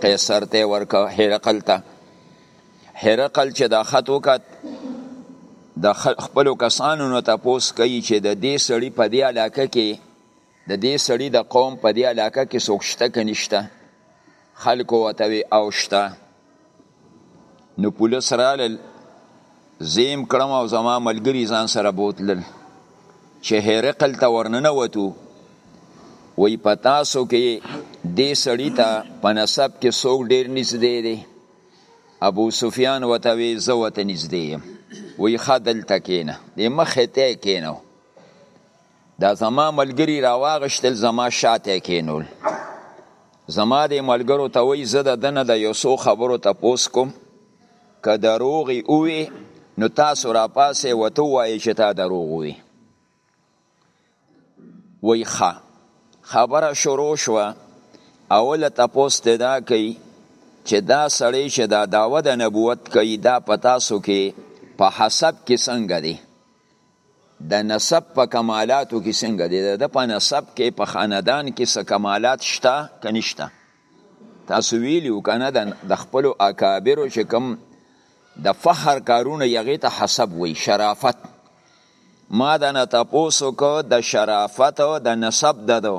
قیصر ته ورکه هرقل ته هرقل چې دا خط وکت د خپل کسانو نه تاسو کوي چې د دې سړی په دې علاقه کې د دې سړی د قوم په دې علاقه کې څوک شته که نشته خلکو ورته او شته نو پولیس رالل زیم کړم او زما ملګری ځان سره بوتلل چې هرقل ته ورننه وتو وی پتاسو کې دې سړی ته په نسب کې څوک ډیر نږدې دی ابو سفیان وته وی زه وته نږدې یم وی خدل تکینه دې مخه ته کینو دا زما ملګری راواغشتل زما شاته کینول زما دې ملګرو ته وی زه د دنه د یو څو خبرو ته پوس کوم که دروغ یې ووی نو تاسو راپاسئ ورته ووایئ چې تا دروغ ووی وایي ښه خبره شروع شوه اوله تپوس ته دا کوي چې دا سړی چې دا دعوه د نبوت کوي دا په تاسو کې په حسب کې څنګه دی د نسب په کمالاتو کې څنګه دی د په نسب کې په خاندان کې څه کمالات شته که نشته تاسو ویلیو کنه د خپل اکابرو چې کوم د فخر کارونه یغه ته حسب وی شرافت ما دا نه تاسو کو د شرافت او د نسب ددو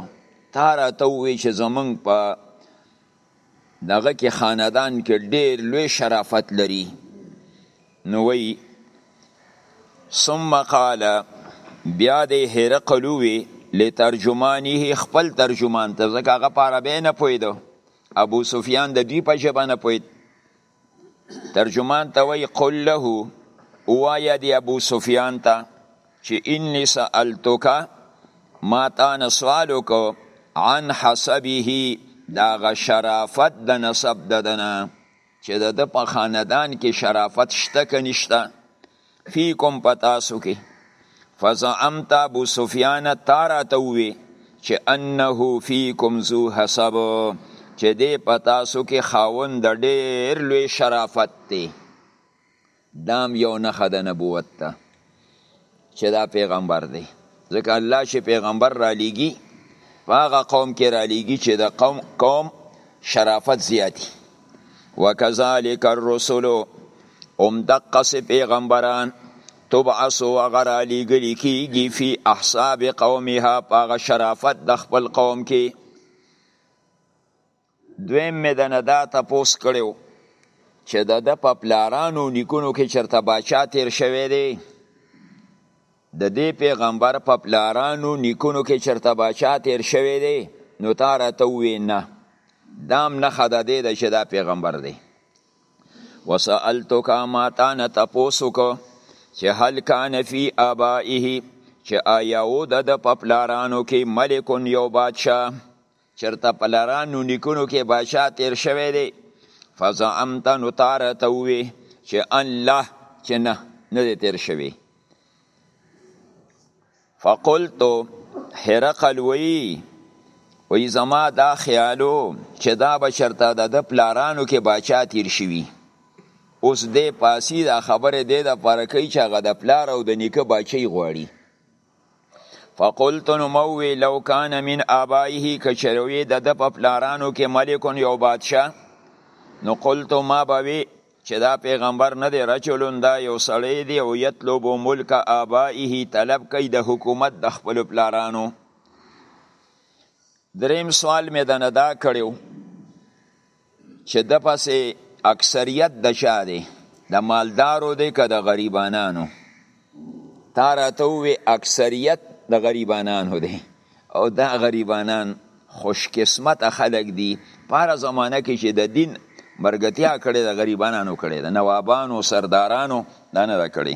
تار ته وی چې زمنګ په دغه کې خاندان کې ډیر لوی شرافت لري نو وایی ثم قال بیا دی هرقل وی لترجمانه خپل ترجمان ته ځکه هغه په عربی نه پوهېده ابو سفیان د دوی په ژبه نه پوهېد ترجمان ته وی قل له ووایه دی ابو سفیان ته چې انی سألتک ما تانه سوال وکړو عن حسبه داغه شرافت د نسب ددنه چې د ده په خاندان کې شرافت شته که نشته فیکم په تاسو کې فزعمت ابو سفیان تا راته ووی چې انه فیکم ذو حسب چې دی په تاسو کې خاوند ډېر لوی شرافت دی دام یو نخه د نبوت ده چې دا پیغمبر دی ځکه الله چې پیغمبر را لیږي په هغه قوم کې را لیږي چې د قوم قوم شرافت زیاتی وکذالک الرسل ام دقس پیغمبران تبعث و غرا لیږلی کیږي فی احساب قومها په هغه شرافت د خپل قوم کې دویم مې دنه دا تپوس کړی و چې د ده په پلارانو او نیکونو کې چېرته باچا تېر شوی دی؟ د دې پیغمبر په پلارانو نیکونو کې چېرته باچا تېر شوی دی؟ نو تا راته وویې نه دا هم نښه د دې ده چې دا پیغمبر دی وسألتک ما تا نه تپوس وکړو چې هل کان فی آبائه چې آیا و د ده په پلارانو کې ملکون یو بادشاه چرته په لرانو نیکونو کې بادشاه تیر شوی دی فزعمت نو تاره ته ووی چې الله چې نه نه دی تیر شوی فقلتو هرقل وی وی زما دا خیالو چې دا بشرته د د پلارانو کې باچا تیر شوی اوس دې پاسی دا خبره دې د پاره کوي چې هغه د پلار او د نیکه باچی غواړي فقلت نو موی لو کان من آبائه کچروی د د په پلارانو کې ملکون یو بادشاه نو قلت ما بوی چې دا پیغمبر نه دی رجلون دا یو سړی دی او یطلب ملک آبائه طلب کوي د حکومت د خپل پلارانو دریم سوال مې د ندا کړو چې د پسې اکثریت د چا دی د مالدارو دی که د غریبانانو تا راته ووې اکثریت د غریبانانو دی او دا غریبانان خوشقسمت خلک دي په هره زمانه کې چې د دین مرګتیا کړې د غریبانانو کړې د نوابانو سردارانو دا نه ده کړې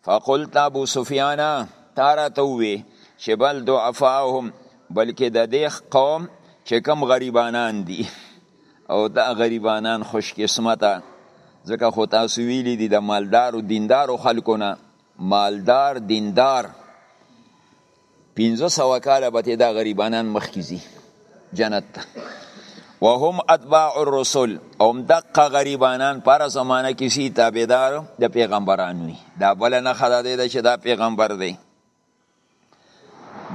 فقلت ابو سفیان تا راته ووی چې بل ضعفاهم بلکې د دې قوم چې کم غریبانان دي او دا غریبانان خوش قسمته ځکه خو تاسو ویلي دي د مالدارو دیندارو خلکو نه مالدار دیندار پنځه سوه کاله به دا غریبانان مخکې ځي جنت ته وهم اتباع الرسل هم دقه غریبانان پر زمانه کې سي تابعدار د پیغمبران وي دا بل نه خدا دی چې دا پیغمبر دی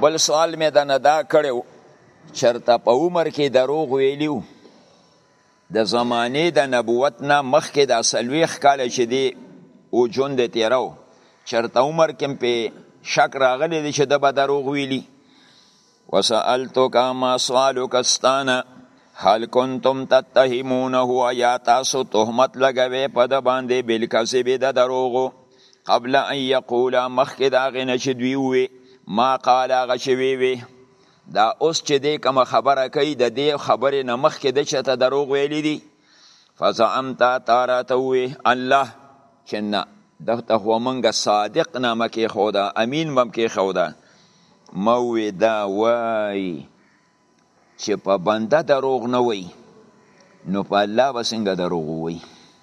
بل سوال مې د نه دا کړو چرته په عمر کې دروغ ویلیو د زمانې د نبوت نه مخکې دا څلوېښت کاله چې دی وژوندی تېره و، چېرته عمر کې هم پرې شک راغلی دی چې ده به دروغ ویلي. وسألتک ما سوالک ستانه هل کنتم تتهمونه ایا تاسو تهمت لګوي په ده باندې بالکذب د دروغو قبل ان یقولا مخکې د هغې نه چې دوی ووې ما قال هغه چې ویې وې دا اوس چې دې کوم خبره کوي د دې خبرې نه مخکې د چته دروغ ویلي دي فزعمت تاراته وی الله چې نه دغه هو منګ صادق نامه کې خودا امین مم کې خودا موی دا وای چې په بنده دروغ نه وای نو په الله وسنګ دروغ وای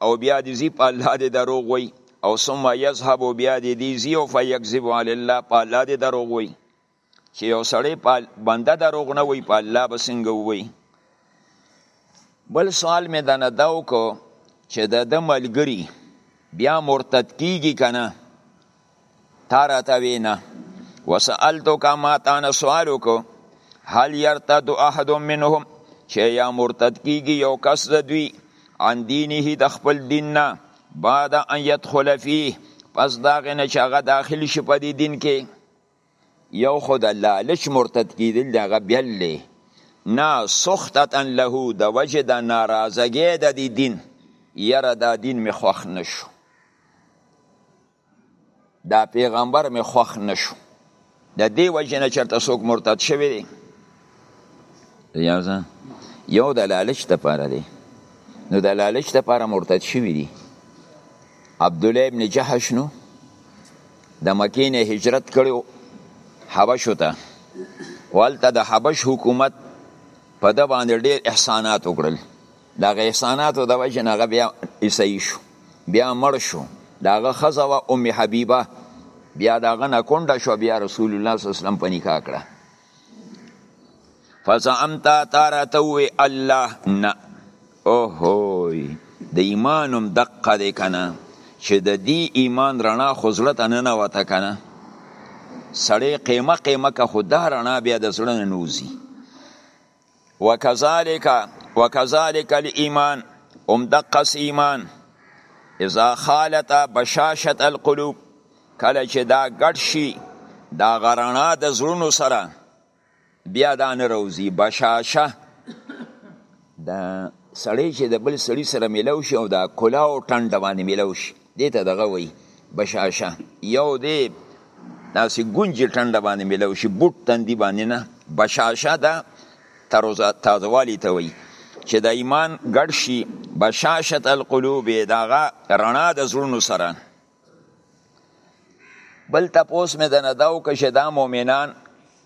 او بیا دی زی په الله دی دروغ وی او ثم یذهب بیا دی دی زی او فیکذب علی الله په الله دی دروغ وی چې یو سړی په بنده دروغ نه وی په الله به څنګه وی بل سوال مې دنه دا وکړو چې د د ملګری بیا مرتد کیږي کنه تا راته وی نه وسألتو کا ما تانه سوال وکړو هل يرتد احد منهم چې یا مرتد کیږي یو کس د دوی عن دینه د خپل دین نه بعد ان يدخل فيه پس دا غنه چې هغه داخل شي په دې دین کې یو خود الله لچ مرتد کیدل دغه بیل له نا سختتا له د وجه د ناراضګي د دې دین یره دا دین می خوښ نشو دا پیغمبر می خوخ نشو د دې وجه نه چرته څوک مرتد شوی دی یازه یو د لالچ د پاره دی نو د لالچ د پاره مرتد شوی دی عبد الله ابن جحش نو د مکې نه هجرت کړو حبش ته والته د حبش حکومت په د باندې ډېر احسانات وکړل دغه احساناتو د وجه نه هغه بیا عیسائی شو بیا مړ شو داغه خزه و ام حبیبه بیا داغه نه کونډه شو بیا رسول الله صلی الله علیه وسلم په نکاح کړه فزعمت تارته وی الله نه اوهوی د ایمانم دقه دی کنه چې د دې ایمان رڼا خو زړه ته نه نوته کنه سړی قیمه قیمه که خو دا رڼا بیا د زړه نه نوځي وکذالک وکذالک الايمان هم دقس ایمان اذا خالت بشاشت القلوب کله چې دا ګډ شي دا غرنا د زړونو سره بیا دا نه روزي بشاشه دا سړی چې د بل سړی سره ملو شي او دا کلا او ټنډه باندې ملو شي دې ته دغه وایي بشاشه یو دی داسې ګونجې ټنډه باندې میلاو شي بوټ تندي باندې نه بشاشه ده تازهوالي ته وایي چې د ایمان ګډ شي بشاشت القلوب دغه رڼا د زړونو سره بل تپوس مې د نداو که چې دا مؤمنان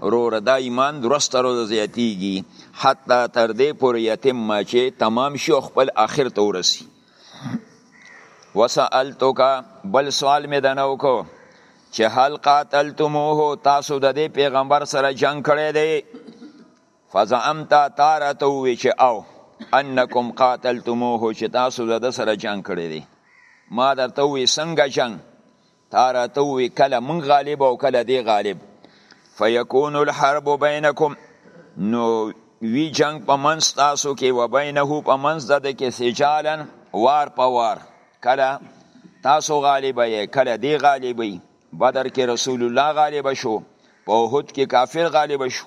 روره دا ایمان درست روز زیاتیږي حتی تر دې پورې یتیم ما چې تمام شي او خپل آخر ته ورسی وسألتک بل سوال مې دنه وکړو چې هل قاتلتموه تاسو د دې پیغمبر سره جنگ کړی دی فزعمت تارته وی چې او انکم قاتلتموه چې تاسو د سره جنگ کړی دی ما درته وی څنګه جنگ تا راته ووی کله مونږ غالب او کله دی غالب فیکون الحرب بینکم نو وی جنگ په منځ تاسو کې و بینه په منځ د کې سجالا وار په وار کله تاسو غالب یې کله دی غالبی بدر کې رسول الله غالب شو په احد کې کافر غالب شو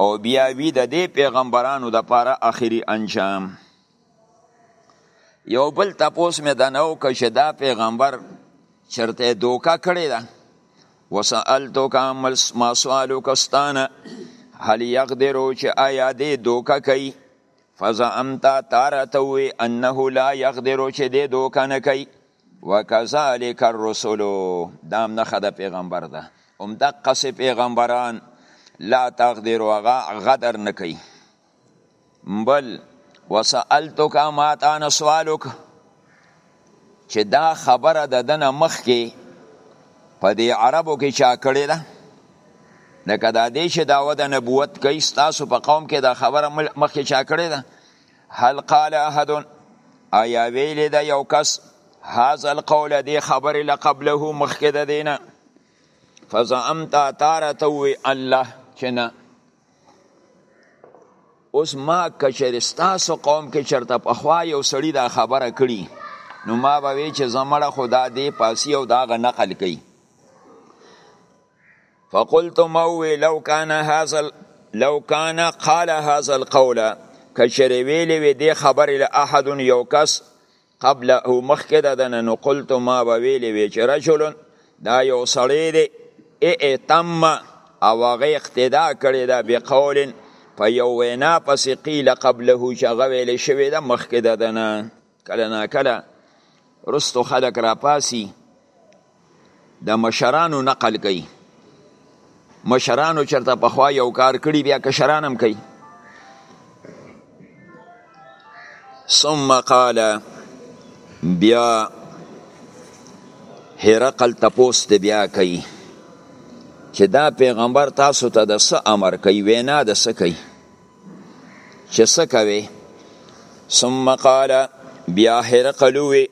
او بیا وی د دې پیغمبرانو د پاره اخري انجام یو بل تپوس مې د نو که چې دا پیغمبر چرته دوکه کړی ده وسألتو که عمل ما سوالو کستانه هل یقدرو چې آیا دې دوکه کوي فزعمت تا راته ووی انه لا یقدر چې دی دوکه نه کوي وکذالک الرسل دا هم نښه د پیغمبر ده همدقسې پیغمبران لا تقدر هغه غدر نه کوي بل وسألتک ما تانه سوال وکړه چې دا خبره د ده نه مخکې په دې عربو کې چا کړې ده لکه دا دی چې دعوه د نبوت کوي ستاسو په قوم کې دا خبره مخکې چا کړې ده هل قال احد آیا ویلې ده یو کس هذا القول دې خبرې لقبله مخکې د دینه فزعمت تارته وی الله چې نه اوس ما کچر ستاسو قوم کې چرته په خوا یو سړی دا خبره کړي نو ما به وی چې زمړه خدا دې پاسی او داغه نقل کړي فقلت مو لو کان هاذا لو کان قال هاذا القول کچر ویلې وی دې خبره له احد یو کس قبل او مخکې د دنه نو قلت ما به ویلې وی چې رجل دا یو سړی دی ای تم او هغه اقتدا کړی دا بقول په یو وینا پسې قیل قبله چې هغه ویلې شوی دا مخکې د دنه کله نا کله رستو خلک را پاسی د مشرانو نقل کوي مشرانو چرته په خوا یو کار کړی بیا کشران هم کوي ثم قال بیا هرقل تپوس ته بیا کوي چې دا پیغمبر تاسو ته د څه امر کوي وینا د څه کوي چې څه کوي ثم قال بیا هرقل وی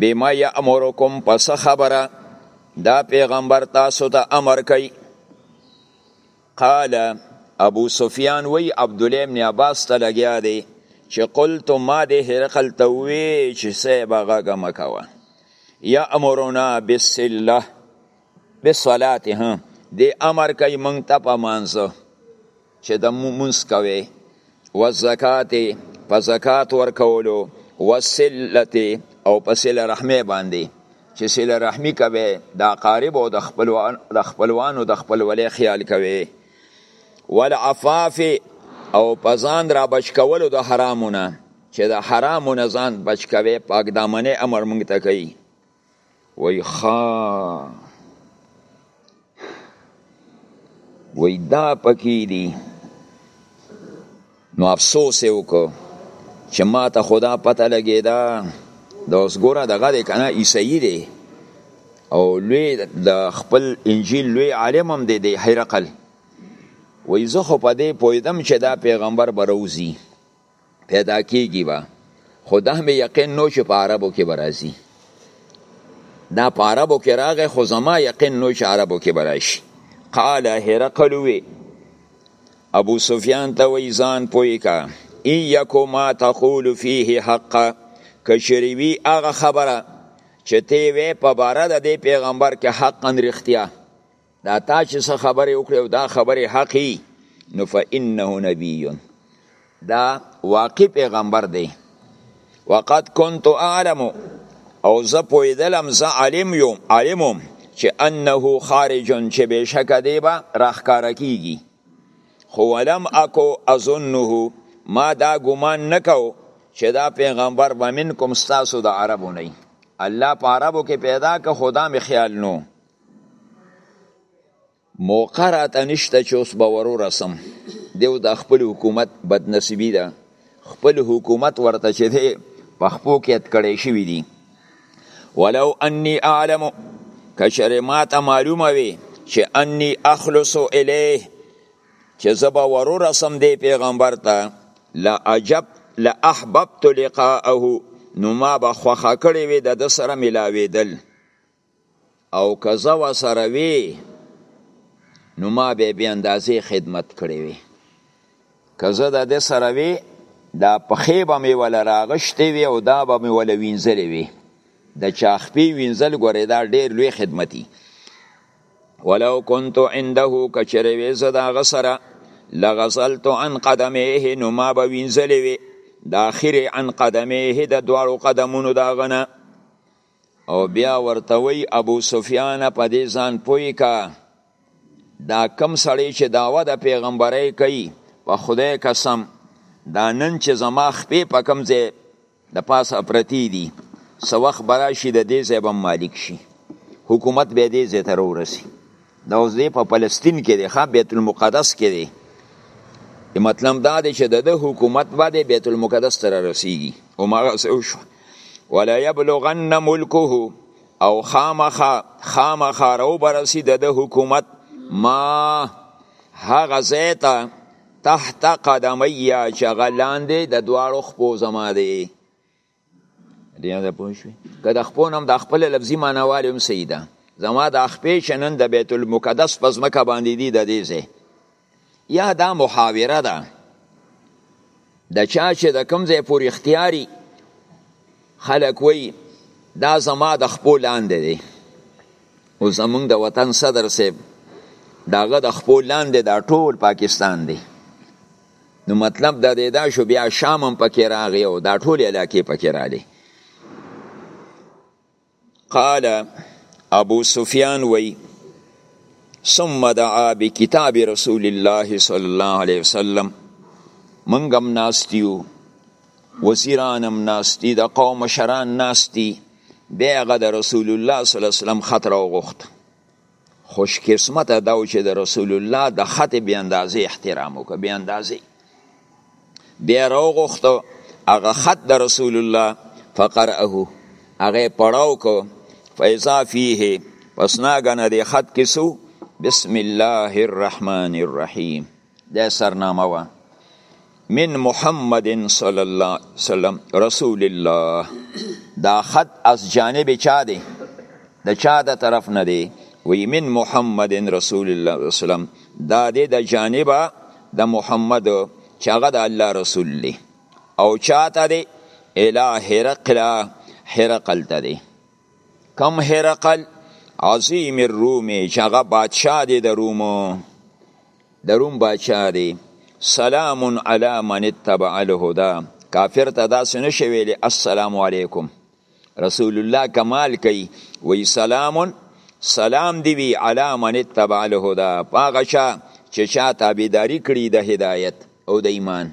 بما یامرکم پس خبره دا پیغمبر تاسو ته تا امر کوي قال ابو سفیان وی عبد الله ابن عباس ته لګیا دی چې قلت ما د هرقل ته وی چې سه بغه مکوه یامرنا بالسله بالصلاه ها دی امر کوي مونږ ته په مانځه چې د مونږ کوي و زکات په زکات ورکولو و سلت او په سل رحمه باندې چې سل رحمی کوي د قارب او د خپلوان د خپلوانو د خپلولې خیال کوي والعفاف او پزان را بچ کولو د حرامونه چې د حرامونه ځان بچ کوي پاک دامنې امر مونږ ته کوي وای خا وای دا پکې دي نو افسوس یې وکړو چې ما ته خدا پته لګېده د اوس ګوره دغه دی که نه عیسیي دی او لوی د خپل انجیل لوی عالم هم دی دی حرقل وایي زه خو په دې پوهېدم چې دا پیغمبر به روزي پیدا کیږي با خو دا مې یقین نو چې په عربو کې به راځي دا په عربو کې راغی خو زما یقین نو چې عربو کې به راشي قال هرقل وی ابو سفیان ته وی ځان پوی کا ایکو ما تقول فيه حق کشریوی هغه خبره چې تی وی په باره د پیغمبر کې حقا رښتیا دا تا چې څه خبرې وکړې او دا خبرې حقي نو فإنه نبي دا واقع پیغمبر دی وقد كنت اعلم او زه پوهېدلم زه عالم یم عالم یم چې انه خارج چې بېشکه دی به راښکاره کیږي خو ولم اکو اظنه ما دا ګمان نه کوو چې دا پیغمبر به منکم ستاسو د عربو نه الله په عربو کې پیدا که خدا مې خیال نو موقع راته نشته چې اوس به ورورسم دیو د خپل حکومت بدنصیبی ده خپل حکومت ورته چې دی په خپو کې اتکړی شوی دی ولو انی اعلم کچره ماته معلومه وي چې انی اخلص الیه چې زبا ورورسم دی پیغمبر ته لا عجب لا احببت لقاءه نو ما به خوخه کړی وي د سره ملاویدل او که زه وسره وی نو ما به بی اندازې خدمت کړی وی که زه د ده سره وی دا پخې به مې وله راغشتې وی او دا به مې وله وینځلې وی د چاخپی وینځل ګورې دا ډیر لوی خدمتي ولو كنت عنده کچره وی زه دا غسره لغسلت عن قدمه نو ما به وینځلې وی د اخر عن قدمه د دواړو قدمونو دا غنه او بیا ورته وی ابو سفیان په دې ځان پوی کا دا کم سړی چې داوا د پیغمبري کوي په خدای قسم دا نن چې زما خپې په کم ځای د پاسه پرتی دي سو وخت برا شي د دې ځای بم مالک شي حکومت به دې ځای تر ورسی دا اوس دې په فلسطین کې دی ښه بیت المقدس کې دی مطلب دا دی چې د حکومت باندې بیت المقدس تر رسیږي او ما غسه شو ولا یبلغن ملکه او خامخا خامخا رو برسی د حکومت ما هغه زیتا تحت قدمی چې هغه لاندې د دواړو خپو زما دی دې نه پوه شوې که د خپو نوم د خپل لفظي معنی والي هم صحیح ده زما د خپې چې نن د بیت المقدس په ځمکه باندې دي د دې ځای یا دا محاوره ده د چا چې د کوم ځای پورې اختیاري خلک وایي دا زما د خپو لاندې دی او زمونږ د وطن صدر صاحب داغه د خپو لاندې دا ټول پاکستان دی نو مطلب دا دی دا شو بیا شام هم پکې راغی او دا ټول علاقې پکې راغلی قال ابو سفیان وی ثم دعا بکتاب رسول الله صلی الله علیه وسلم منګم ناستیو وزیرانم ناستی د قوم مشران ناستی بیغه د رسول الله صلی الله علیه وسلم خطر او غخت خوش قسمت دا و چې د رسول الله د خط به اندازې احترام وکړ به اندازې بیا راغوښته هغه خط د رسول الله فقرأه هغه پړاو کو فیضا فیه پس ناګنه د خط کې سو بسم الله الرحمن الرحیم د سرنامه وا من محمد صلی الله وسلم رسول الله دا خط از جانب چا دی د چا د طرف نه دی وی من محمد رسول الله وسلم دا دی د جانبه د محمد چې هغه د الله رسول دی او چاته دی اله هرقل هرقل ته دی کم هرقل عظیم الروم چې هغه بادشاه دی د رومو د روم باچا دی سلام علی من اتبع الهدى کافر ته داسې نشي ویلې السلام علیکم رسول الله کمال کوي وی سلام سلام دی وی علی من اتبع الهدى پاغه چا چې چا تابعداري کړی د هدایت او د ایمان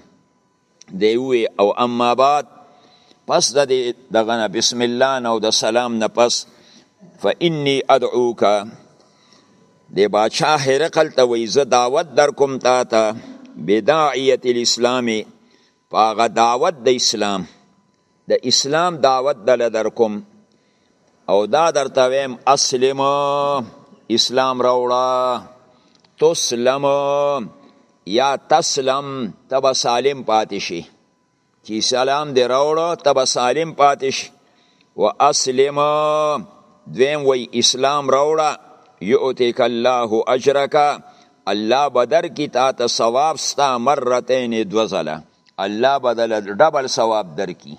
دی وی او اما بعد پس د دې دغه نه بسم الله نو د سلام نه پس فإني أدعوك د باچا هرقل ته وی زه دعوت در کوم تا ته بداعیت الاسلام پاغه دعوت د اسلام د اسلام دعوت دل درکوم او دا درته ویم اسلم اسلام راوړه تسلم یا تسلم تب سالم پاتې شي چې سلام دی راوړه تب سالم پاتې شي و اسلم دویم وی اسلام راوړه یؤتیک الله اجرک الله بدر کی تا ته ثواب ستا مرتين دوزله الله به دل ډبل ثواب درکی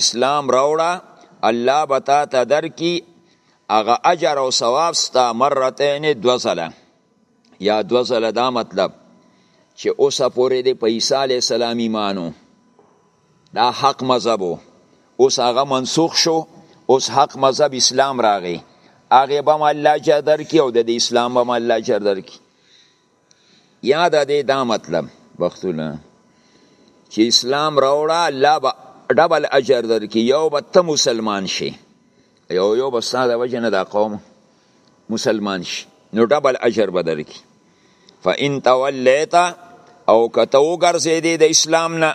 اسلام راوړه الله به تا ته درکی هغه اجر او ثواب ستا مرتين دو ځله یا دو ځله دا مطلب چې اوسه پورې د په عیسی علی السلام ایمانو دا حق مذهب اوس هغه منسوخ شو اوس حق مذهب اسلام راغی هغه به الله جدر کی او د اسلام به الله جدر کی یا د دې دا مطلب بختونه چې اسلام راوړه الله به ډبل اجر درکې یو به ته مسلمان شي یو یو به ستا د وجه نه دا قوم مسلمان شي نو ډبل اجر به درکې فإن تولیت او که ته وګرځېدې د اسلام نه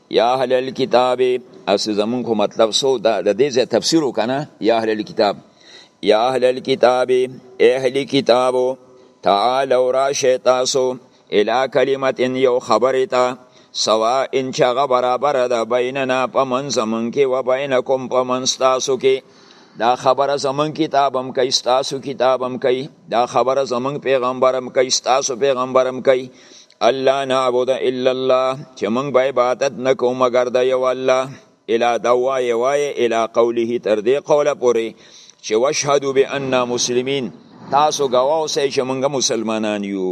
یا اهل الكتاب اس زمون خو مطلب سو دا د دې ځای تفسیر وکنه یا اهل الكتاب یا اهل الكتاب اهل کتابو تعالو راشه تاسو الی کلمت ان یو خبره تا سوا ان چغه برابر ده بیننا پمن زمون کې و بینکم پمن تاسو کې دا خبره زمون کتاب هم کوي ستاسو کتاب هم کوي دا خبره زمون پیغمبر هم کوي ستاسو پیغمبر هم کوي الله نعبد الا الله چې مونږ به عبادت نکو مګر د یو الله الا دوای وای الا قوله تر دې قوله پورې چې وشهدو باننا مسلمین تاسو گواو سئ چې مونږ مسلمانان یو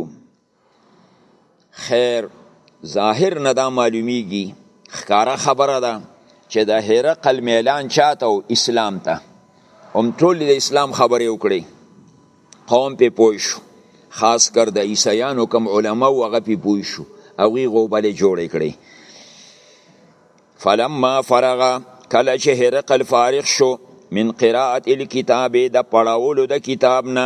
خیر ظاهر نه دا معلومیږي ښکارا خبره ده چې د هرقل میلان چاته او اسلام ته هم ټول د اسلام خبرې وکړي قوم په پوه شو خاص کر د عیسایانو کم علما او هغه په پوه شو او غي غوبلې جوړې کړې فلما فرغ کله چې هرقل فارغ شو من قراءت الكتاب د پړاولو د کتاب نه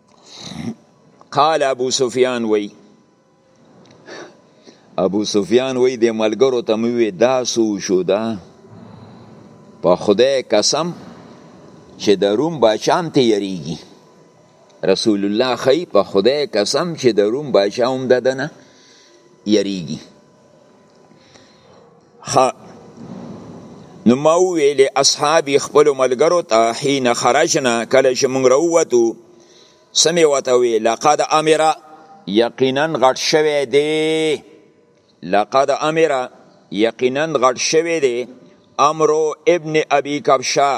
قال ابو سفیان وی ابو سفیان وی د ملګرو ته مې وی دا سو شو دا په خدای قسم چې د روم بچام ته یریږي رسول الله خی په خدای قسم چې د روم بچام ددنه یریږي ها نو ما ویل اصحاب خپل ملګرو ته حين خرجنا کله چې موږ راووتو سمې وته وی لقد امر یقینا غټ شوی دی لقد امر یقینا غټ شوی دی امرو ابن ابي کبشه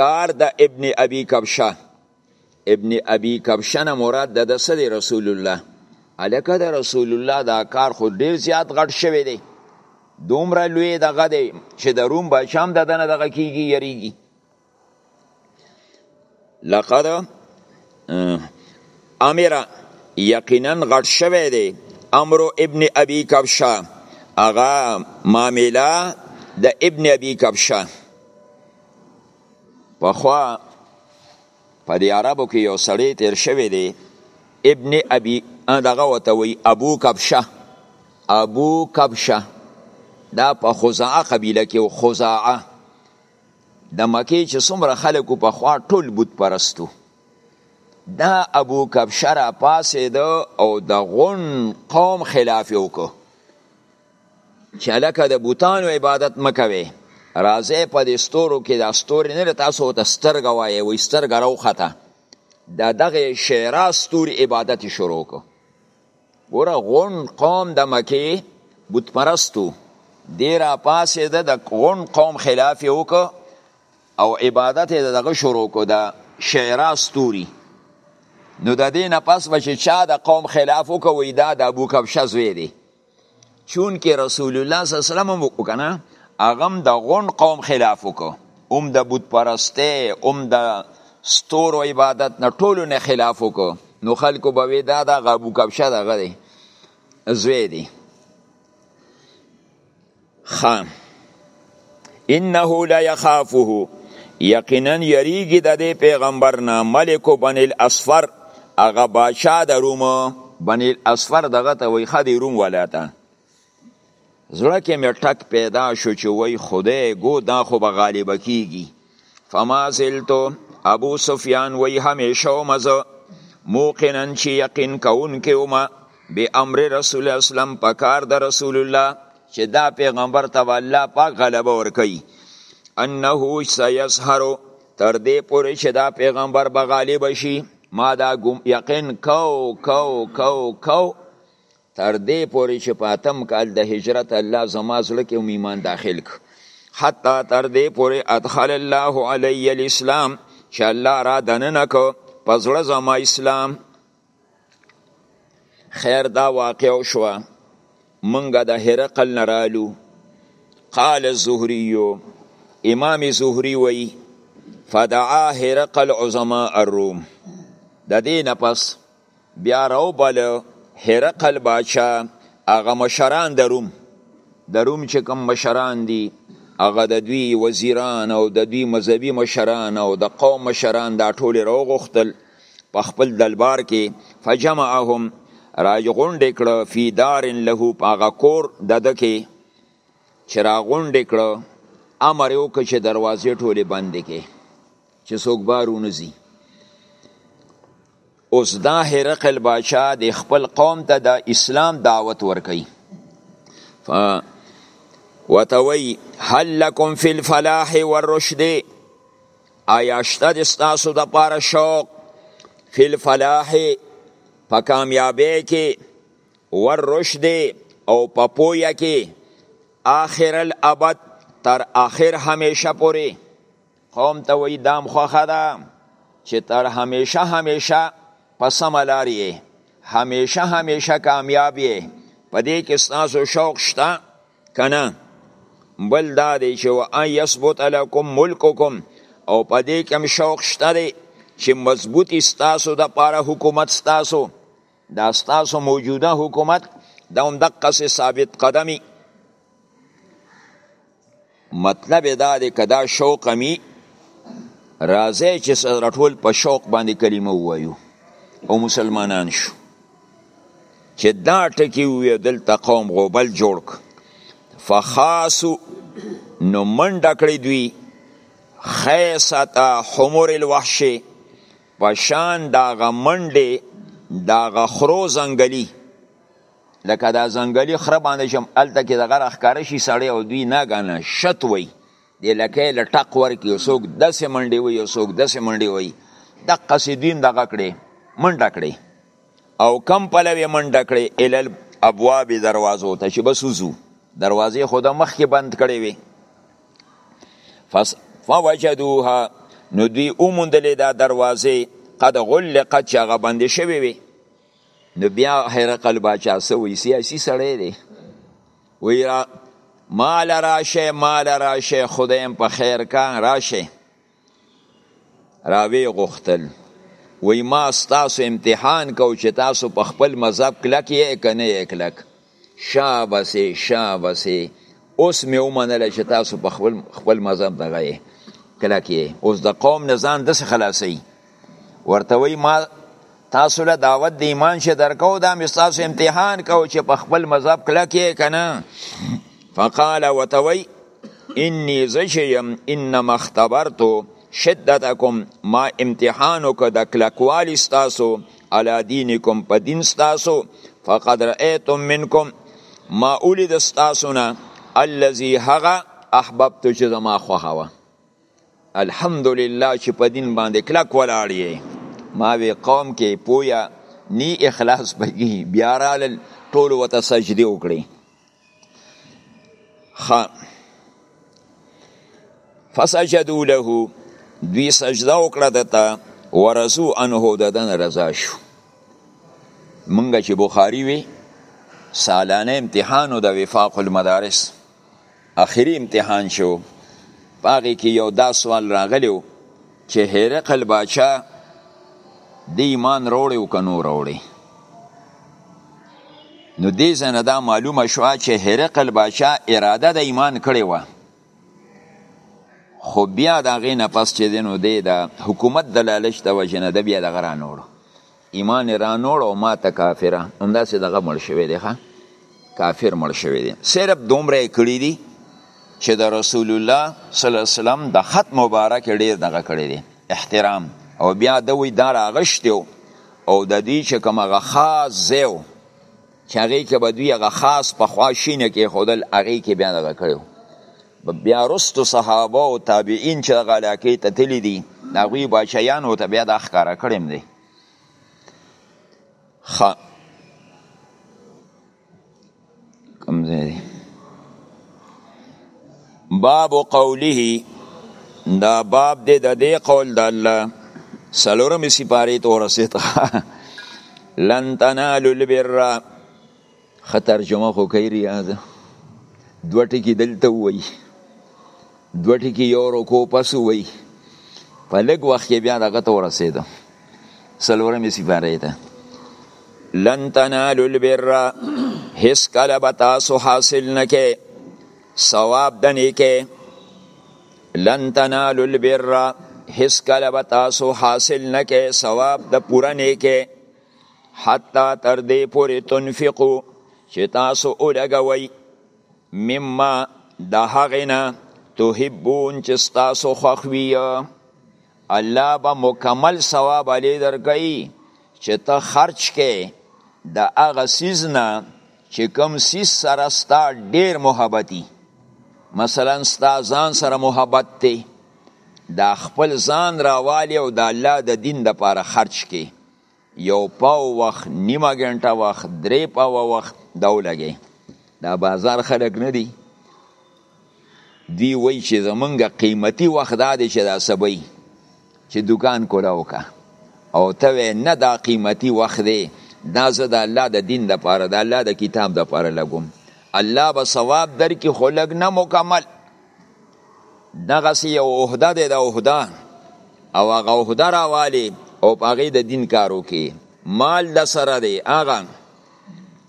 کار د ابن ابي کبشه ابن ابي کبشه نه مراد د څه دی رسول الله الکه د رسول الله دا کار خو ډیر زیات غټ شوی دی دومره لوی دغه دی چې د روم بچام د دنه دغه کیږي یریږي لقد امر یقینا غټ شوی دی امر ابن ابي کبشه اغا معامله د ابن ابي کبشه پخوا په دې عربو کې یو سړی تیر شوی دی ابن ابي دغه وته وی ابو کبشه ابو کبشه دا په خزاعه قبیله کې خزاعه د مکې چې څومره خلکو په خوا ټول بت پرستو دا ابو کبشه را پاسې ده او د غون قوم خلاف یې وکړو چې هلکه د بوتانو عبادت مه کوئ راځئ په دې ستورو کې دا ستوري نه تاسو ته سترګه وایي وایي سترګه راوخته د دغه شعرا ستوري عبادت شروع کو ګوره غون قوم د مکې بت پرستو دی را پاسې ده د غون قوم خلاف یې وکړ او عبادت یې دغه شروع کو د شعرا ستوري نو د دې نه پس به چې چا د قوم خلاف وکړ وایي دا د ابو کبشه زوی دی چون کې رسول الله صلی الله علیه وسلم وکړو کنه هغه د غون قوم خلاف وکړو هم د بت پرسته هم د ستور او عبادت نه ټولو نه خلاف وکړو نو خلکو به وی دا د غابو کبشه دغه دی زوی دی خان انه لا يخافه یقینا یریږي د دې پیغمبر نه ملک بن الاصفر هغه باچا د روم بن الاصفر دغه ته وای خدي روم ولاته زړه کې مې ټک پیدا شو چې وای خدای ګو دا خو به غالب کیږي فما زلتو ابو سفیان وی همیشه و مزه موقنا چې یقین کون کې وما به امر رسول الله اسلام په کار د رسول الله چې دا پیغمبر ته الله پاک غلبه ور کوي انه سيسهر تر دې پورې چې دا پیغمبر به غالب شي ما دا یقین کو کو کو کو تر دې پورې چې په اتم کال د هجرت الله زما زړه کې ایمان داخل ک حتی تر دې پورې ادخل الله علی الاسلام چې الله را دننه کو په زړه زما اسلام خیر دا واقع شو منګه د هرقل نرالو قال الزهري امام زهري وی فدعا هرقل عظماء الروم د دې نه پس بیا راوبله هرقل باچا هغه مشران د روم د روم چې کوم مشران دي هغه د دوی وزیران او د دوی مذهبي مشران او د قوم مشران دا ټول راوغوښتل په خپل دلبار کې فجمعهم راغونډ کړه فی دار له پاغه کور د دکې چې راغونډ کړه امر یو کې چې دروازې ټولې بندې کې چې څوک بار ونه ځي اوس دا هرقل باچا د خپل قوم ته د اسلام دعوت ورکي ف وتوي هل لكم في الفلاح والرشد آیا شته د ستاسو د پاره شوق فی الفلاح په کامیابی کې ور رشد او په پویا کې آخر الابد تر آخر همیشه پوری قوم ته وایي دام خوښه ده چې تر همیشه همیشه په سمه لار یې همیشه همیشه کامیاب یې په دې کې ستاسو شوق شته که نه بل دا دی چې و ان یثبت لکم ملککم او په دې کې هم شوق شته دی چې مضبوطی ستاسو دپاره حکومت ستاسو دا ستاسو موجوده حکومت دا هم دقه سي ثابت قدمي مطلب دا دی که دا شوق می راځي چې سره ټول په شوق باندې کلمه وایو او مسلمانان شو چې دا ټکی وی دلته قوم غوبل جوړ فخاصو نو منډه کړی دوی خیستا حمر الوحش په شان د هغه منډې د هغه خرو ځنګلي لکه دا ځنګلي خره باندې چې هلته کې دغه راښکاره شي سړی او دوی ناګهانه شت وایي د لکۍ له ټق ورکړي یو څوک داسې منډې وایي یو څوک داسې منډې وایي دقسې دوی هم دغه کړې منډه کړې او کم پلو یې منډه کړې الی الابواب دروازو ته چې بس وځو دروازې خو د مخکې بند کړې وې فوجدوها نو دوی اوموندلې دا دروازې قد غلقت چې هغه بندې شوې وي نو بیا هرقل باچا څه وایي سیاسي سړی دی وایي مال راشه مال راشه خدایم په خیر کا راشه راویې غوښتل وی ما ستاسو امتحان کو چې تاسو په خپل مذهب کلک یې کنه یې کلک شابسه شابسه اوس مې ومنل چې تاسو په خپل خپل مذهب دغه کلک یې اوس د قوم نه ځان داسې خلاصي ورته وی ما تاسو له دعوت د ایمان شه درکو دا مې تاسو امتحان کو چې په خپل مذهب کله کې کنه فقال وتوي اني زشيم انما اختبرت شدتکم ما امتحانو که د کلکوالی ستاسو علا دینکم په دین ستاسو فقد رأیتم منکم ما اولی د ستاسو نه الذي هغه احببت چې زما خوښه وه الحمدلله چې په دین باندې کلک ولاړ یې ما وی قوم کې پویا نی اخلاص بګی بیا رال ټول وته سجدي وکړي خ فسجدوا له دوی سجده وکړه دته ورسو انه ددن رضا شو منګه چې بخاری وی سالانه امتحانو د وفاق المدارس اخري امتحان شو په هغې کې یو دا سوال راغلی و چې هرقل باچا د ایمان راوړی او که نو راوړی نو دې ځای نه دا معلومه شوه چې هرقل باچا اراده د ایمان کړې وه خو بیا د هغې نه پس چې دی نو دی د حکومت د لالچ د وجې نه د بیا دغه رانوړو ایمان رانوړ او ما ته کافره همداسې دغه مړ شوی دی کافر مړ شوی دی صرف دومره یې کړي دي چې د رسول الله صلی الله علیه وسلم د خط مبارک ډیر دغه کړی دی احترام او بیا دوی دا راغشتیو او د دې چې کومه خاص زیو چې هغې کې به دوی هغه خاص په خوا شینه کې خودل هغې کې بیا دغه کړو بیا رستو صحابه او تابعین چې هغه علاقې ته تللی دي د هغوی بچیانو ته بیا دا ښکاره کړی دی ښه کوم ځای دی باب قوله دا باب دی د دې قول د الله سلورم سپاره ته ورسېد لن تنالوا البر خطر جمعه خو کوي ریاض دوه ټکي دلته وایي دوه ټکي یو رکو پس وایي په لږ وخت کې بیا دغه ته ورسېدم سلورمې سپاره ده لن تنالو البر هیڅ کله به تاسو حاصل نه کې ثواب د نیکه لن تنالو البر هیڅ کله به تاسو حاصل نه کې ثواب د پوره نیکه حتی تر دې پورې تنفقو چې تاسو ولګوي مما د هغې نه تحبون چې ستاسو خوښ وي الله به مکمل ثواب علی درکوي چې ته خرج کې د هغه سیز نه چې کوم سیز سره ستا ډیر محبتي مثلا ستا ځان سره محبت دی دا خپل ځان راوالی او د الله د دین د پاره خرج کې یو پاو وخت نیمه ګنټه وخت درې پاو وخت دا ولګي دا بازار خلک نه دي دوی وای چې زمونږ قیمتي وخت دا دی چې دا سبي چې دکان کولا وکا او ته نه دا قیمتي وخت دی دا زه د الله د دین د پاره د الله د کتاب د پاره لګوم الله به ثواب درکې خو لګ نه مکمل دغسې یو عهده دی دا عهده او هغه عهده راوالي او په هغې د دین کار وکړي مال د سره دی هغه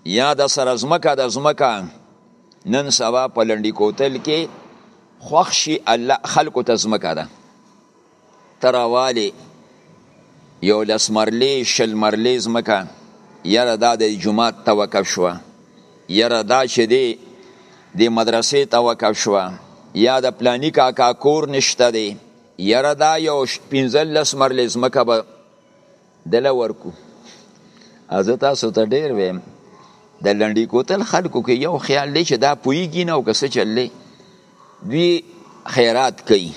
یا د سره ځمکه د ځمکه نن سبا په لنډي کوتل کې خوښ شي الله خلکو ته ځمکه ده ته راوالې یو لس مرلې شل مرلې زمکه یره دا د جماعت ته وقف شوه یره دا چې دی د مدرسې ته وقف شوه یا د پلانی کاکا کور نشته دی یره دا یو پنځلس مرلې زمکه به دله ورکو او زه تاسو ته ډیر ویم د لنډی کوتل خلکو کې یو خیال دی چې دا پویږي نه او که څه چللی دوی خیرات کوي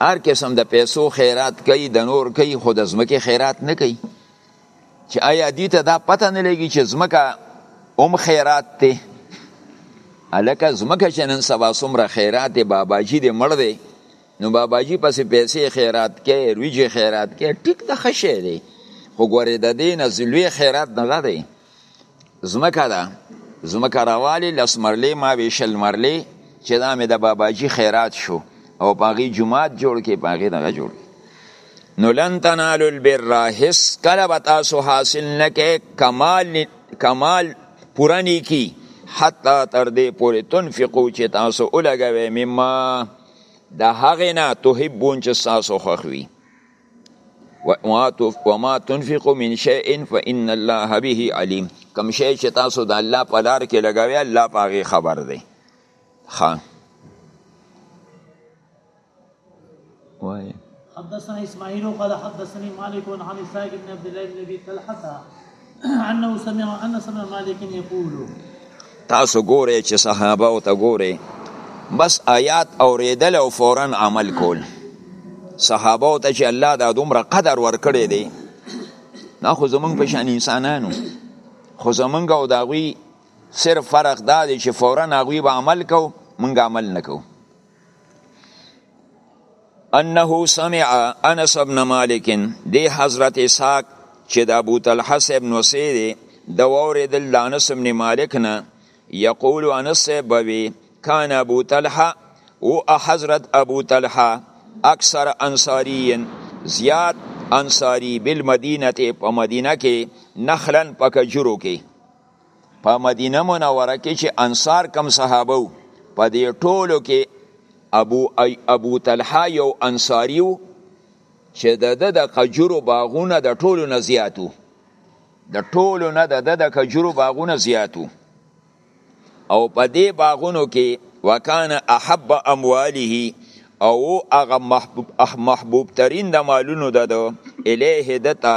هر قسم د پیسو خیرات کوي د نور کوي خو د ځمکې خیرات نه کوي چې آیا دوی ته دا پته نه لګي چې ځمکه هم خیرات دی هلکه ځمکه چې نن سبا څومره خیرات دی باباجي دې مړ دی نو بابا جی پس پیسې خیرات کې رویجه خیرات کې ټیک د خشه دی خو ګورې د دې نه زلوی خیرات نه دی زمکه ده زمکه راوالی لس مرلې ما وی شل مرلې چې دا مې د بابا جی خیرات شو او پاغي جمعات جوړ کې پاغي دغه جوړ نو لن تنالو البر هس کله به تاسو حاصل نه کې کمال کمال پورا نه کی حتی تر دې پورې تنفقو چې تاسو ولګوي مما د هغې نه تحبون چې ستاسو خوښ وي وما تنفقو من شیء فان الله به علیم کوم شی چې تاسو د الله په لار کې لګوي الله په هغې خبر دی ښه وایي حدثنا اسماعيل قال حدثني مالك عن السائب بن عبد الله بن ابي طلحه انه سمع انس بن مالك يقول تاسو ګوره چې صحابه او ته ګوره بس آیات اوریدل او فورا عمل کول صحابه او ته چې الله دا دومره قدر ورکړي دي نه خو زمونږ په شان انسانانو خو زمونږ او داغوی صرف فرق دا دی چې فورا هغوی به عمل کو مونږ عمل نه کوو انه سمع انس ابن مالک دی حضرت اسحاق چې د ابو طلحه صاحب نوسی دی د اوریدل د انس ابن مالک نه یقول انس صاحب وی کان ابو طلحه او حضرت ابو طلحه اکثر انصاریین زیات انصاری بالمدینه په مدینه کې نخلن په کجورو کې په مدینه منوره کې چې انصار کم صحابه وو په دې ټولو کې ابو ابو طلحه یو انصاری وو چې د د د کجورو باغونه د ټولو نه زیاتو د ټولو نه د د د کجورو باغونه زیاتو او په دې باغونو کې وکانه احب امواله او هغه محبوب, محبوب ترین د مالونو د الیه دتا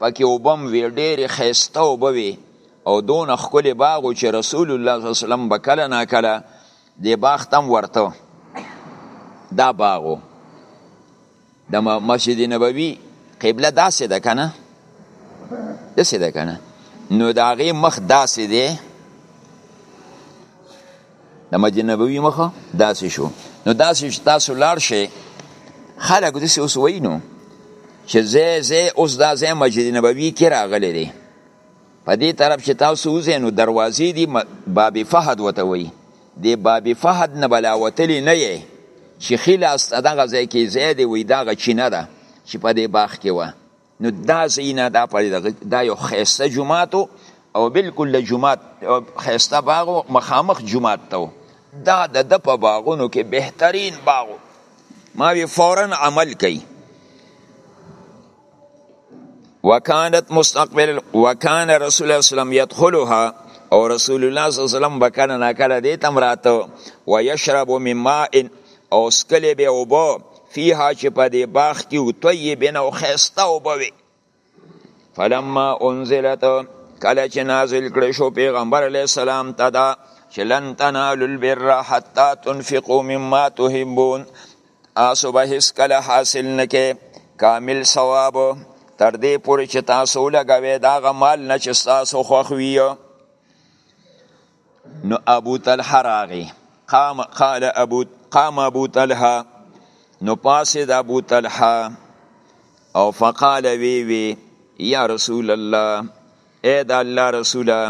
پکې اوبه هم وې ډېرې ښایسته اوبه وې او دونه ښکلی باغ و چې رسول الله صلی الله علیه وسلم به کله ناکله دې باغ ته هم ورته دا باغ و د مسجد نبوي قبله داسې ده که نه داسې ده که نه نو د هغې مخ داسې دی د مدینه نبوي مخه داسې شو نو داسې چې تاسو لاړ شئ خلک داسې اوس وایي نو چې زه زه اوس دا زه مسجد نبوي کې راغلی دی په دې طرف چې تاسو وځئ نو دروازې دي باب فهد ورته وایي د باب فهد نه بلا وتلی نه یې چې خلاص دغه ځای کې ځای دی وایي دغه چینه ده چې په دې باغ کې وه نو دا زینه دا په دا یو خیسته جماعت او بالکل د جماعت خیسته باغ مخامخ جماعت ته دا د د په باغونو کې بهترین باغو ما وی فورا عمل کوي وکانت مستقبل وکانه رسول الله صلی الله علیه وسلم يدخلها او رسول الله صلی الله علیه وسلم بکنه ناکله دې تم راته ويشرب من ماء او سکلی به اوبه فیها چې په دې باغ کې و طیبن او ښایسته اوبه وې فلما انزلت کله چې نازل کړی شو پیغمبر علیه السلام ته دا چې لن تنالوا البر حتی تنفقوا مما تحبون تاسو به هیڅکله حاصل نه کې کامل ثواب تر دې پورې چې تاسو لګوي دا غمال نه چې تاسو خوښ وي نو ابو طلحه راغی قام قال ابو قام ابو طلحه نو پاسه د ابو طلحه او فقال وی وی یا رسول الله اے د الله رسوله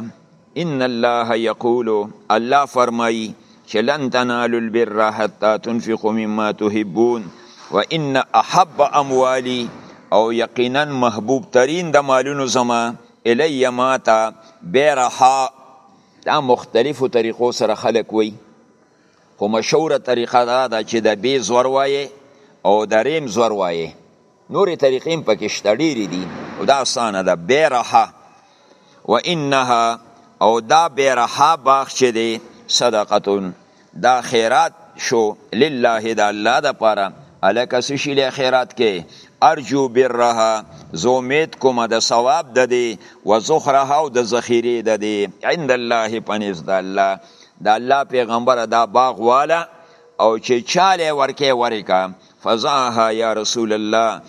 ان الله یقول الله فرمای چې لن تنالوا البر حتى تنفقوا مما تحبون وان احب اموالي او یقینا محبوب ترین د مالونو زما الیه ماته بیرحا دا مختلفو طریقو سره خلق وی خو مشهوره طریقه دا ده چې د بی زور وایې او د ریم زور وایې نورې طریقې هم پکې شته ډېرې دي او دا اسانه ده بیرحا و انها او دا بیرحا باغ چې دی صدقتون دا خیرات شو لله د الله د پاره الک سشی له خیرات کې ارجو برها زو امید کوم د ثواب د دی و زخرها او د ذخیره د دی عند الله پنځ د الله د الله پیغمبر دا باغ والا او چې چاله ورکه ورکا فزاها یا رسول الله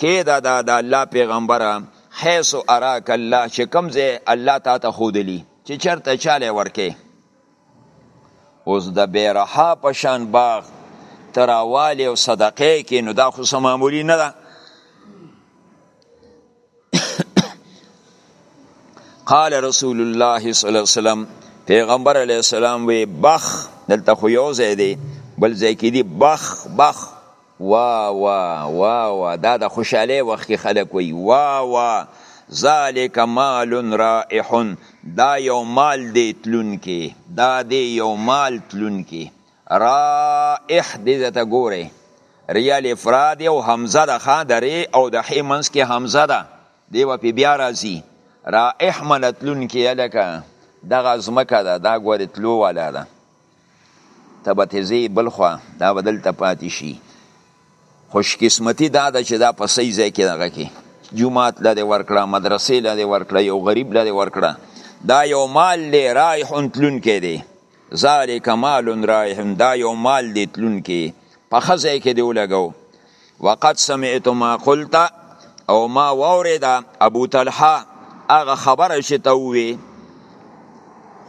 کې دا دا د الله پیغمبره حيث اراك الله چې کوم ځای الله تا ته خودلی چې چرته چاله ورکه اوس د بیرحا په شان باغ ته راوالې او صدقه کې نو دا خو څه معمولي نه ده قال رسول الله صلی الله علیه وسلم پیغمبر علیه السلام وی بخ دلته خو یو ځای دی بل ځای کې دی بخ بخ وا وا وا وا دا د خوشحالۍ وخت کې خلک وایي وا وا ذالک مال رائح دا یو مال دی تلونکی دا دی یو مال تلونکی رائح دې ته ګوره ریال افراد او حمزه د خا درې او د حې منځ کې حمزه ده دی و پی بیا راځي رائح ملتلونکی الکه دغه ځمکه ده دا ګورې تلو والا ده ته به ترې ځې بل خوا دا به دلته پاتې شي خوشقسمتي دا ده چې دا په صحیح ځای کې دغه کې جومات له دې ورکړه مدرسې له دې ورکړه یو غریب له دې ورکړه دا یو مال دی رایح تلونکی دی ذالک مال رایح دا یو مال دی تلونکی په ښه ځای کې دی ولګوو وقد سمعت ما قلت او ما واوریدا ابو طلحه هغه خبره چې ته وې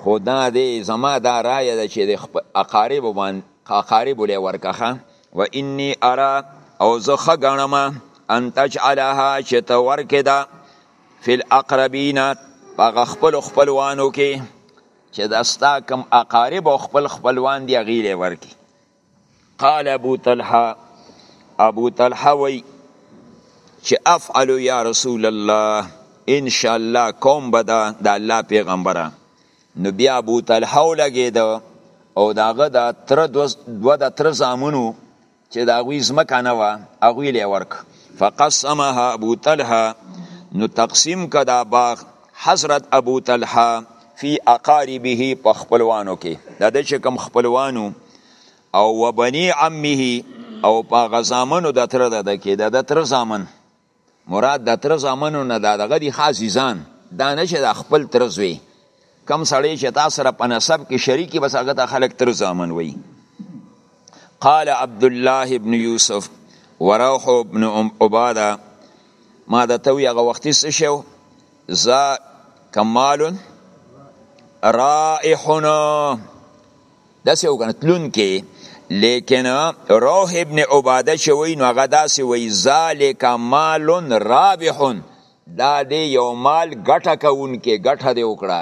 خدا دې زما دا رایه ده چې د اقارب باندې اقارب له ورکخه و انی ارا او زه ښه ګڼم ان تجعلها چې ته ورکې ده فی الاقربین هغه خپل خپلوانو کې چې دا ستا کم اقارب او خپل خپلوان دی غیله ورکی قال ابو طلحه ابو طلحه وی چې افعل یا رسول الله ان شاء الله کوم بدا د الله پیغمبره نو بیا ابو طلحه ولګید او داغه د تر دو د تر زامنو چې دا غوی زمکه نه و هغه لې ورک فقسمها ابو طلحه نو تقسیم کدا باغ حضرت ابو طلحه فی اقاربه په خپلوانو کې د د چې کوم خپلوانو او وبنی عمه او په غزامنو د تر د کې د د تر زامن مراد د تر زامنو نه د دغه دی خاصیزان دا نه چې د خپل تر زوی کم سړی چې تاسو سره په نسب کې شریکی بس هغه ته خلک تر زامن وایي قال عبد الله ابن یوسف وروح ابن عباده ما د توی هغه وختي څه شو زا کمال رائحنا داسې وګنه تلون کې لیکن روح ابن عباده چې وای نو هغه داسې وای ذالک مال رابح دا دی یو مال ګټه کوونکې ګټه دی وکړه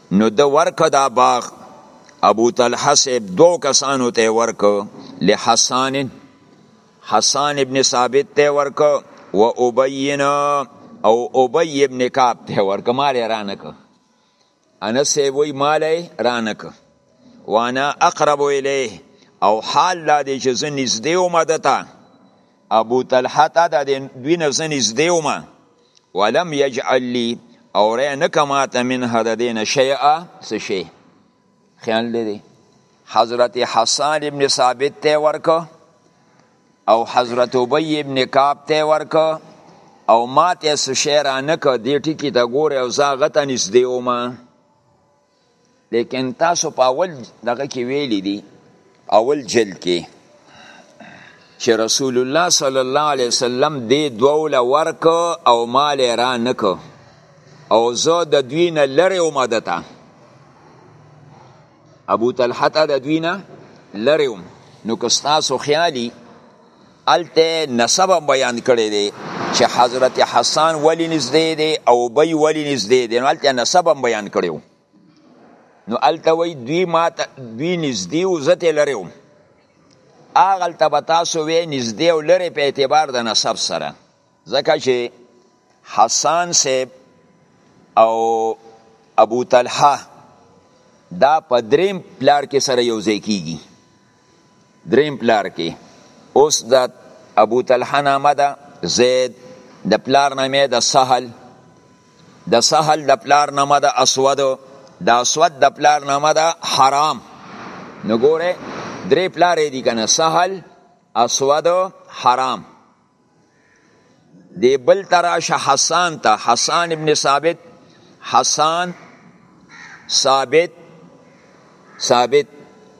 نو ده ورکه دا باغ ابو طلحه صاحب دو کسانو ته ورکه لحسان حسان ابن ثابت ته ورکه و ابینا او ابی ابن کعب ته ورکه مال رانک انس وی مال رانک وانا اقرب الیه او حال لا دی چې زنیز دیو مدتا ابو طلحه ته د دوی نه زنیز دیو ما ولم یجعل لی او ری نکه ماته منها د دین شیئا څه شی خیال لري حضرت حسان ابن ثابت ته ورک او حضرت ابی ابن کعب ته ورک او ماته څه شی را نکه دې ټکی ته ګوره او زه غته نږدې ومه لیکن تاسو په اول دغه کې ویلي دي اول جلد کې چې رسول الله صلی الله علیه وسلم دې دوله ورک او مال را نک او زه د دوی نه لره او مدته ابو طلحه د دوی نه لره نو که تاسو خیالي هلته نسب هم بیان کړی دی چې حضرت حسان ولی نږدې دی او بی ولی نږدې دی نو هلته نسب هم بیان کړی وو نو هلته وایي دوی ماته دوی نږدې و زه ترې لرې وم هغلته به تاسو وی نږدې او لرې په اعتبار د نسب سره ځکه چې حسان صاحب او ابو طلحه دا په دریم پلار کې سره یو ځای کیږي دریم پلار کې اوس د ابو طلحه نامه ده زید د پلار نامه ده سهل د سهل د پلار نامه ده اسود د اسود د پلار نامه ده حرام نو ګوره درې پلار دي کنه سهل اسود حرام دی بل تراشه حسان ته حسان ابن ثابت حسان ثابت ثابت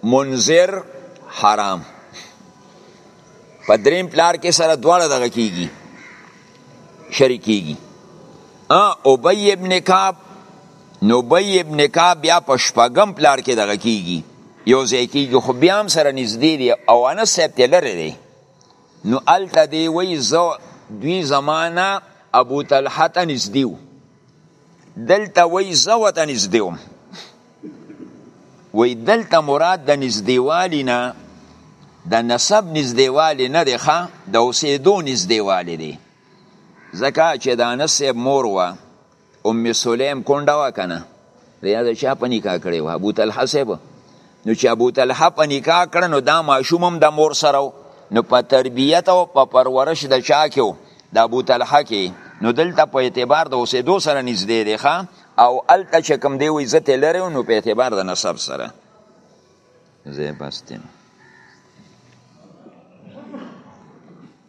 منذر حرام په دریم پلار کې سره دواړه دغه کیږي شریکیږي ا ابی ابن کعب نو بی ابن کعب بیا په شپږم پلار کې دغه کیږي یو ځای کیږي خو بیا هم سره نږدې دی او انس صاحب ته لري دی نو الته دی وی زو دوی زمانه ابو طلحه ته نږدې وو دلته وی زه ورته نږدې وم وی دلته مراد د نږدېوالي نه د نسب نږدېوالي نه دی ښه د اوسېدو نږدېوالي دی ځکه چې د انس صاحب مور وه ام سلیم کونډه وه که نه د یاده چا په نکاح کړی وه ابو طلحه صاحب نو چې ابو طلحه په نکاح کړه نو دا ماشوم هم د مور سره و نو په تربیت او په پرورش د چا کې و د ابو طلحه کې نو دلته په اعتبار د اوسېدو سره نږدې دی ښه او هلته چې کوم دی وایي زه ترې لرې نو په اعتبار د نسب سره زه بس دی نو